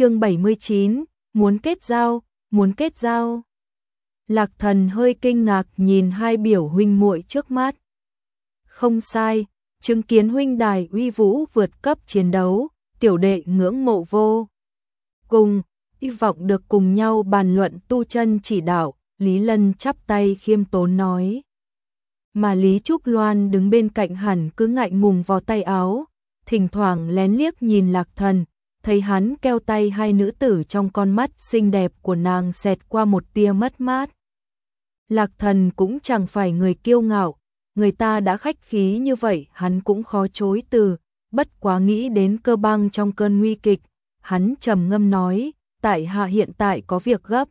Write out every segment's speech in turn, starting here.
chương 79, muốn kết giao, muốn kết giao. Lạc thần hơi kinh ngạc nhìn hai biểu huynh muội trước mắt. Không sai, chứng kiến huynh đài uy vũ vượt cấp chiến đấu, tiểu đệ ngưỡng mộ vô. Cùng, hy vọng được cùng nhau bàn luận tu chân chỉ đạo, Lý Lân chắp tay khiêm tốn nói. Mà Lý Trúc Loan đứng bên cạnh hẳn cứ ngại ngùng vào tay áo, thỉnh thoảng lén liếc nhìn lạc thần, thấy hắn keo tay hai nữ tử trong con mắt xinh đẹp của nàng xẹt qua một tia mất mát. Lạc thần cũng chẳng phải người kiêu ngạo, người ta đã khách khí như vậy hắn cũng khó chối từ, bất quá nghĩ đến cơ băng trong cơn nguy kịch, hắn trầm ngâm nói, tại hạ hiện tại có việc gấp.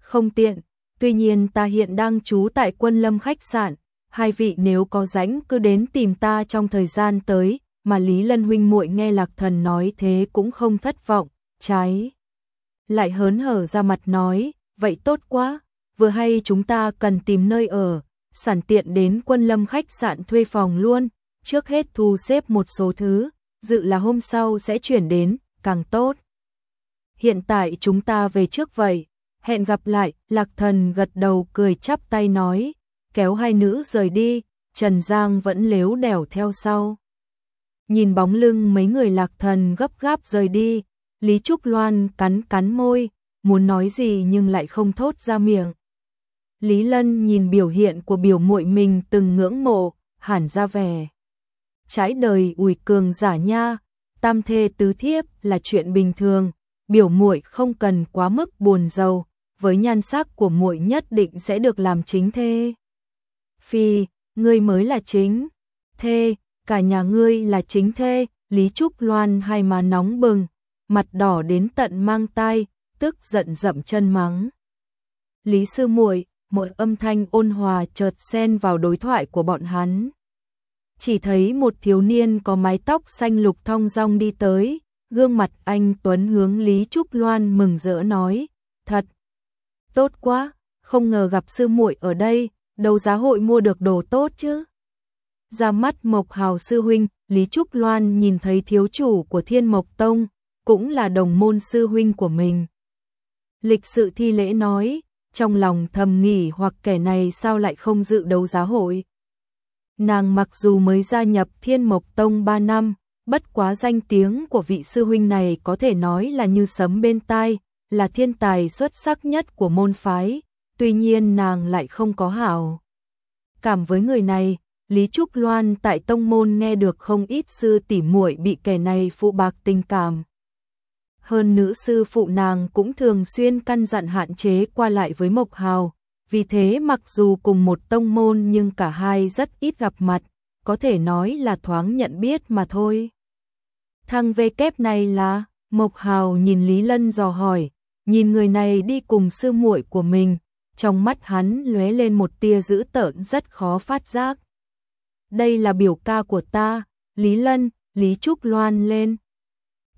Không tiện, tuy nhiên ta hiện đang trú tại quân lâm khách sạn, hai vị nếu có rảnh cứ đến tìm ta trong thời gian tới, mà Lý Lân huynh muội nghe Lạc Thần nói thế cũng không thất vọng, trái lại hớn hở ra mặt nói, vậy tốt quá, vừa hay chúng ta cần tìm nơi ở, sản tiện đến quân lâm khách sạn thuê phòng luôn, trước hết thu xếp một số thứ, dự là hôm sau sẽ chuyển đến, càng tốt. Hiện tại chúng ta về trước vậy, hẹn gặp lại, Lạc Thần gật đầu cười chắp tay nói, kéo hai nữ rời đi, Trần Giang vẫn lếu đẻo theo sau. Nhìn bóng lưng mấy người lạc thần gấp gáp rời đi, Lý Trúc Loan cắn cắn môi, muốn nói gì nhưng lại không thốt ra miệng. Lý Lân nhìn biểu hiện của biểu muội mình từng ngưỡng mộ, hẳn ra vẻ. Trái đời ủi cường giả nha, tam thê tứ thiếp là chuyện bình thường, biểu muội không cần quá mức buồn giàu, với nhan sắc của muội nhất định sẽ được làm chính thê. Phi, ngươi mới là chính thê, cả nhà ngươi là chính thê, Lý Trúc Loan hai má nóng bừng, mặt đỏ đến tận mang tai, tức giận dậm chân mắng. Lý sư muội, một âm thanh ôn hòa chợt xen vào đối thoại của bọn hắn. Chỉ thấy một thiếu niên có mái tóc xanh lục thong dong đi tới, gương mặt anh Tuấn hướng Lý Trúc Loan mừng rỡ nói, thật, tốt quá, không ngờ gặp sư muội ở đây, đầu giá hội mua được đồ tốt chứ ra mắt Mộc Hào sư huynh, Lý Trúc Loan nhìn thấy thiếu chủ của Thiên Mộc Tông, cũng là đồng môn sư huynh của mình. Lịch sự thi lễ nói, trong lòng thầm nghỉ hoặc kẻ này sao lại không dự đấu giá hội. Nàng mặc dù mới gia nhập Thiên Mộc Tông 3 năm, bất quá danh tiếng của vị sư huynh này có thể nói là như sấm bên tai, là thiên tài xuất sắc nhất của môn phái, tuy nhiên nàng lại không có hảo. Cảm với người này, Lý Trúc Loan tại tông môn nghe được không ít sư tỷ muội bị kẻ này phụ bạc tình cảm. Hơn nữ sư phụ nàng cũng thường xuyên căn dặn hạn chế qua lại với Mộc Hào, vì thế mặc dù cùng một tông môn nhưng cả hai rất ít gặp mặt, có thể nói là thoáng nhận biết mà thôi. Thằng về kép này là, Mộc Hào nhìn Lý Lân dò hỏi, nhìn người này đi cùng sư muội của mình, trong mắt hắn lóe lên một tia dữ tợn rất khó phát giác đây là biểu ca của ta, Lý Lân, Lý Trúc Loan lên.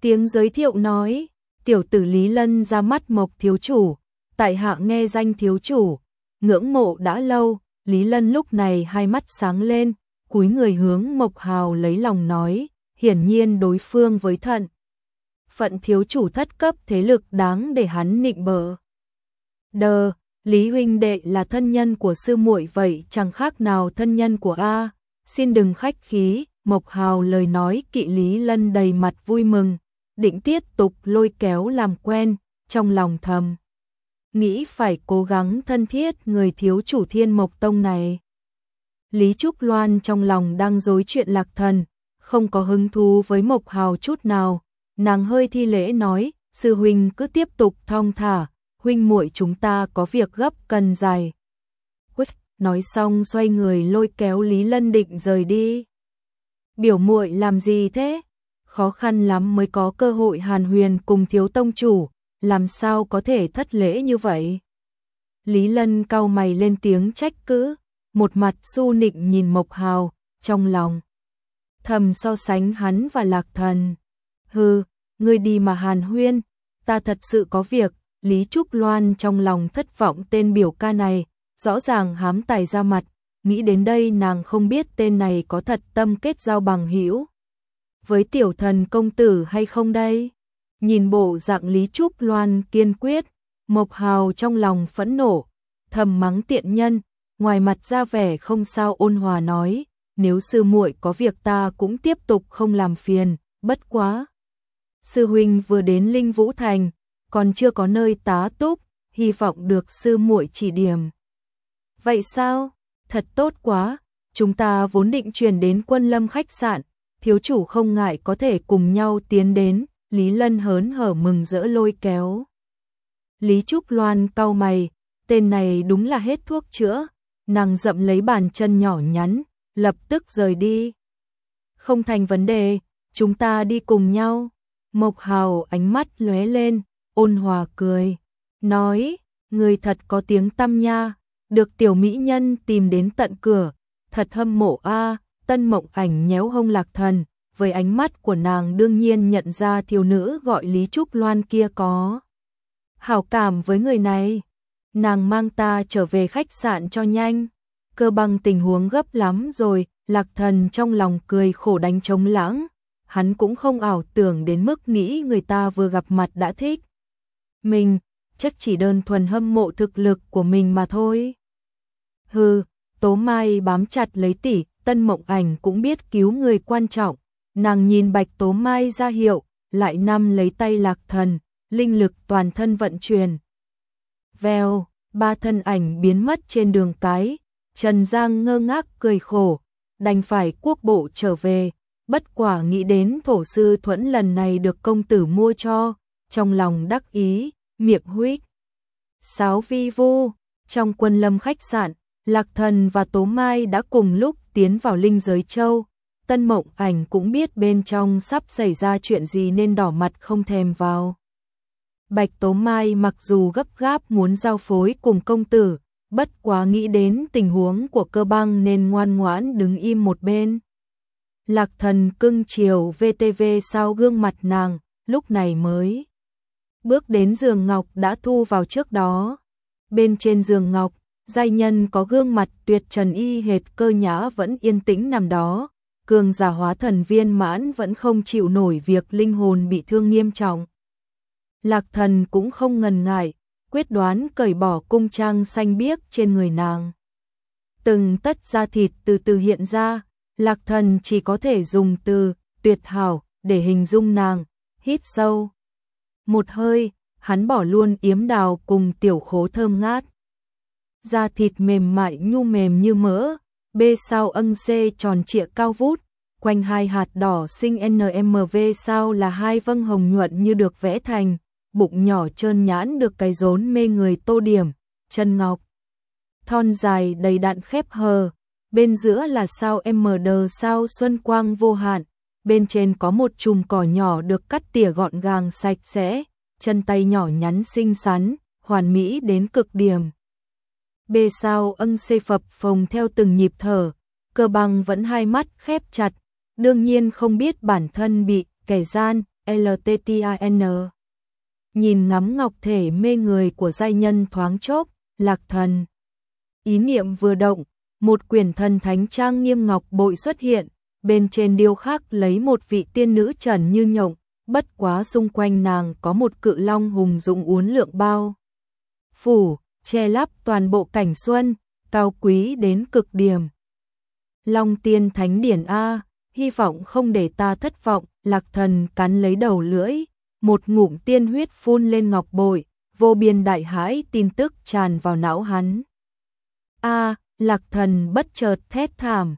Tiếng giới thiệu nói, tiểu tử Lý Lân ra mắt Mộc thiếu chủ, tại hạ nghe danh thiếu chủ, ngưỡng mộ đã lâu, Lý Lân lúc này hai mắt sáng lên, cúi người hướng Mộc Hào lấy lòng nói, hiển nhiên đối phương với thận. Phận thiếu chủ thất cấp thế lực đáng để hắn nịnh bợ. Đờ, Lý huynh đệ là thân nhân của sư muội vậy chẳng khác nào thân nhân của A, xin đừng khách khí, Mộc Hào lời nói kỵ Lý Lân đầy mặt vui mừng, định tiếp tục lôi kéo làm quen, trong lòng thầm. Nghĩ phải cố gắng thân thiết người thiếu chủ thiên Mộc Tông này. Lý Trúc Loan trong lòng đang dối chuyện lạc thần, không có hứng thú với Mộc Hào chút nào, nàng hơi thi lễ nói, sư huynh cứ tiếp tục thong thả, huynh muội chúng ta có việc gấp cần dài nói xong xoay người lôi kéo Lý Lân định rời đi. Biểu muội làm gì thế? Khó khăn lắm mới có cơ hội hàn huyền cùng thiếu tông chủ, làm sao có thể thất lễ như vậy? Lý Lân cau mày lên tiếng trách cứ, một mặt su nịnh nhìn Mộc Hào, trong lòng. Thầm so sánh hắn và lạc thần. Hừ, ngươi đi mà hàn huyên, ta thật sự có việc, Lý Trúc Loan trong lòng thất vọng tên biểu ca này, rõ ràng hám tài ra mặt, nghĩ đến đây nàng không biết tên này có thật tâm kết giao bằng hữu với tiểu thần công tử hay không đây. Nhìn bộ dạng Lý Trúc Loan kiên quyết, Mộc Hào trong lòng phẫn nộ, thầm mắng tiện nhân, ngoài mặt ra vẻ không sao ôn hòa nói, nếu sư muội có việc ta cũng tiếp tục không làm phiền, bất quá. Sư huynh vừa đến Linh Vũ Thành, còn chưa có nơi tá túc, hy vọng được sư muội chỉ điểm. Vậy sao? Thật tốt quá, chúng ta vốn định chuyển đến quân lâm khách sạn, thiếu chủ không ngại có thể cùng nhau tiến đến, Lý Lân hớn hở mừng rỡ lôi kéo. Lý Trúc Loan cau mày, tên này đúng là hết thuốc chữa, nàng dậm lấy bàn chân nhỏ nhắn, lập tức rời đi. Không thành vấn đề, chúng ta đi cùng nhau. Mộc Hào ánh mắt lóe lên, ôn hòa cười, nói, người thật có tiếng tăm nha, được tiểu mỹ nhân tìm đến tận cửa, thật hâm mộ a. Tân Mộng Ảnh nhéo hông Lạc Thần, với ánh mắt của nàng đương nhiên nhận ra thiếu nữ gọi Lý Trúc Loan kia có hảo cảm với người này. Nàng mang ta trở về khách sạn cho nhanh. Cơ bằng tình huống gấp lắm rồi, Lạc Thần trong lòng cười khổ đánh trống lãng. Hắn cũng không ảo tưởng đến mức nghĩ người ta vừa gặp mặt đã thích. Mình, chắc chỉ đơn thuần hâm mộ thực lực của mình mà thôi. Hừ, Tố Mai bám chặt lấy tỷ, Tân Mộng Ảnh cũng biết cứu người quan trọng. Nàng nhìn Bạch Tố Mai ra hiệu, lại năm lấy tay Lạc Thần, linh lực toàn thân vận chuyển. Vèo, ba thân ảnh biến mất trên đường cái, Trần Giang ngơ ngác cười khổ, đành phải quốc bộ trở về, bất quả nghĩ đến thổ sư thuẫn lần này được công tử mua cho, trong lòng đắc ý, miệng huyết. sáu vi vu, trong quân lâm khách sạn, Lạc Thần và Tố Mai đã cùng lúc tiến vào linh giới châu. Tân Mộng Ảnh cũng biết bên trong sắp xảy ra chuyện gì nên đỏ mặt không thèm vào. Bạch Tố Mai mặc dù gấp gáp muốn giao phối cùng công tử, bất quá nghĩ đến tình huống của cơ băng nên ngoan ngoãn đứng im một bên. Lạc thần cưng chiều VTV sau gương mặt nàng, lúc này mới. Bước đến giường ngọc đã thu vào trước đó. Bên trên giường ngọc, giai nhân có gương mặt tuyệt trần y hệt cơ nhã vẫn yên tĩnh nằm đó. Cường giả hóa thần viên mãn vẫn không chịu nổi việc linh hồn bị thương nghiêm trọng. Lạc thần cũng không ngần ngại, quyết đoán cởi bỏ cung trang xanh biếc trên người nàng. Từng tất da thịt từ từ hiện ra, lạc thần chỉ có thể dùng từ tuyệt hảo để hình dung nàng, hít sâu. Một hơi, hắn bỏ luôn yếm đào cùng tiểu khố thơm ngát. Da thịt mềm mại nhu mềm như mỡ, bê sau âng xê tròn trịa cao vút, quanh hai hạt đỏ sinh NMV sau là hai vâng hồng nhuận như được vẽ thành, bụng nhỏ trơn nhãn được cái rốn mê người tô điểm, chân ngọc. Thon dài đầy đặn khép hờ, bên giữa là sao MD sao xuân quang vô hạn, bên trên có một chùm cỏ nhỏ được cắt tỉa gọn gàng sạch sẽ, chân tay nhỏ nhắn xinh xắn, hoàn mỹ đến cực điểm. Bê sao ân xê phập phồng theo từng nhịp thở, cơ bằng vẫn hai mắt khép chặt, đương nhiên không biết bản thân bị kẻ gian, LTTIN. Nhìn ngắm ngọc thể mê người của giai nhân thoáng chốc, lạc thần. Ý niệm vừa động, một quyển thần thánh trang nghiêm ngọc bội xuất hiện, bên trên điêu khắc lấy một vị tiên nữ trần như nhộng, bất quá xung quanh nàng có một cự long hùng dũng uốn lượng bao. Phủ, che lắp toàn bộ cảnh xuân, cao quý đến cực điểm. Long tiên thánh điển A, hy vọng không để ta thất vọng, lạc thần cắn lấy đầu lưỡi, một ngụm tiên huyết phun lên ngọc bội, vô biên đại hãi tin tức tràn vào não hắn. A, lạc thần bất chợt thét thảm,